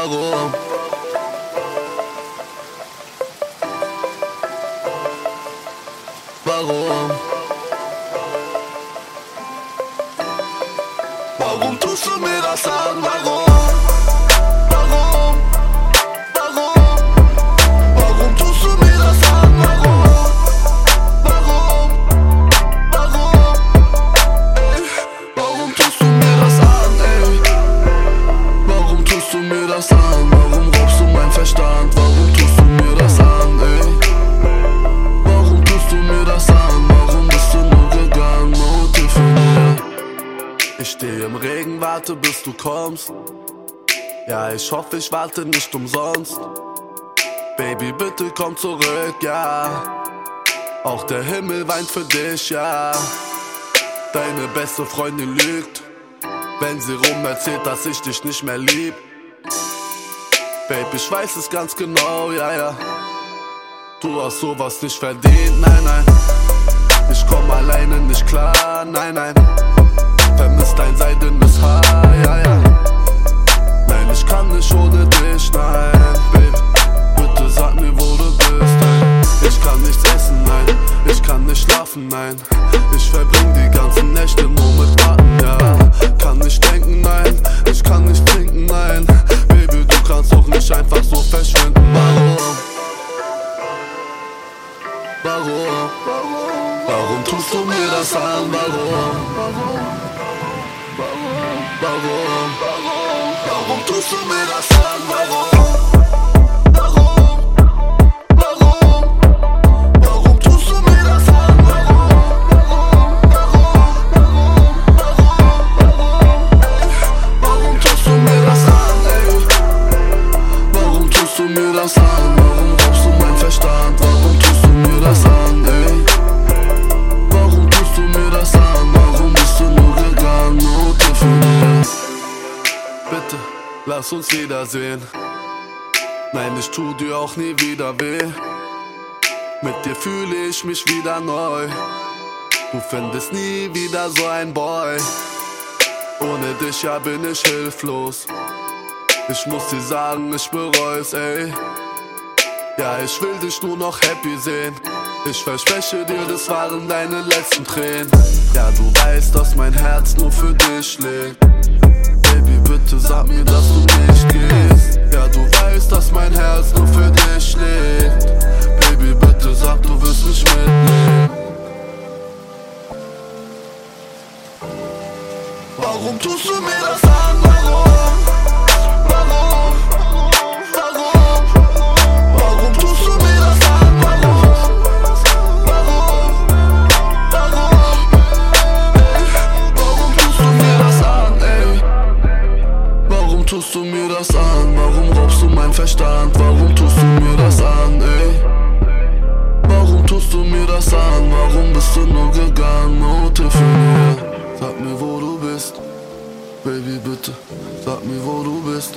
Warum? Warum? Warum tust du mir das an? Ich stehe im Regen, warte bis du kommst. Ja, ich hoffe, ich warte nicht umsonst. Baby, bitte komm zurück, ja. Auch der Himmel weint für dich, ja. Deine beste Freundin lügt, wenn sie rum erzählt, dass ich dich nicht mehr lieb. Baby, ich weiß es ganz genau, ja, ja. Du hast sowas nicht verdient, nein, nein. Ich komm alleine nicht klar, nein, nein. Vermisst Warum? Warum tust du mir das an? Warum? Warum? Warum tust du mir das an? Warum? Warum? Lass uns wiedersehen. Nein, ich tu dir auch nie wieder weh. Mit dir fühle ich mich wieder neu. Du findest nie wieder so ein Boy. Ohne dich ja bin ich hilflos. Ich muss dir sagen, ich bereu's, ey. Ja, ich will dich nur noch happy sehen. Ich verspreche dir, das waren deine letzten Tränen. Ja, du weißt, dass mein Herz nur für dich schlägt. Baby, bitte sag mir, dass du nicht gehst. Ja, du weißt, dass mein Herz nur für dich schlägt. Baby, bitte sag, du wirst mich mitnehmen. Warum tust du mir das an? Warum? Tust du mir das an? Warum raubst du mein Verstand? Warum tust du mir das an, ey? Warum tust du mir das an? Warum bist du nur gegangen? Note für mir. Sag mir, wo du bist. Baby, bitte, sag mir, wo du bist.